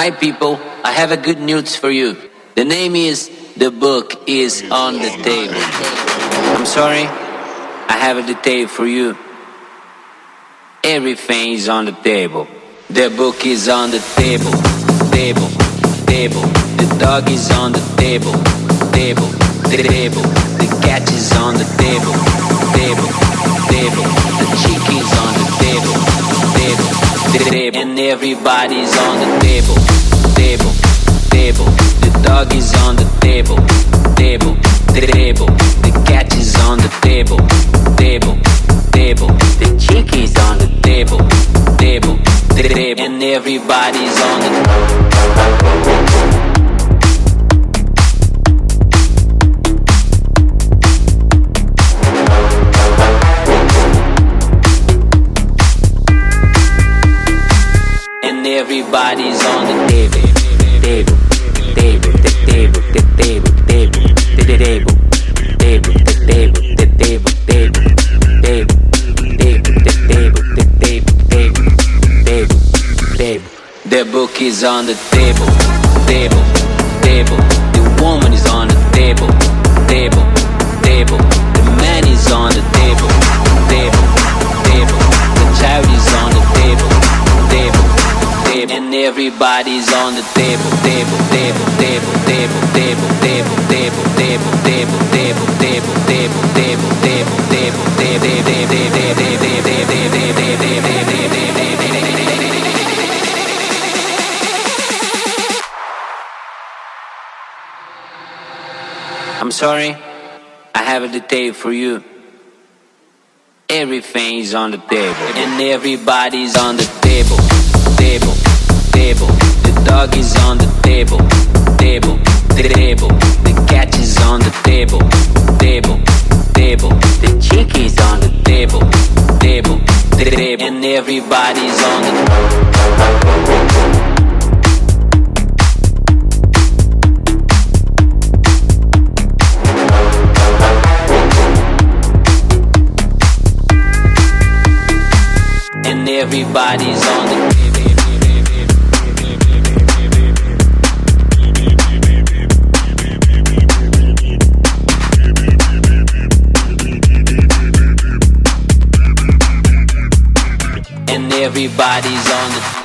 Hi people, I have a good news for you. The name is The Book is on the Table. I'm sorry, I have a detail for you. Everything is on the table. The book is on the table, table, table. The dog is on the table, table, table. The cat is on the table, table, table. The chicken is on the table, table, table. And everybody's on the table, table, table. And everybody's on and everybody's on the table, table, The book is on the table, table, table. The woman is on the table, table, table. The man is on the table, table, table. The child is on the table, table, table. And everybody's on the table, table, table, table, table, table, table, table, table, table, table, table, table, table, table, table, table, I'm sorry, I have a detail for you. Everything's on the table, and everybody's on the table, table, table. The dog is on the table, table, table. The cat is on the table, table, table. The chicken is on the table, table, table. And everybody's on the and everybody's on the and everybody's on the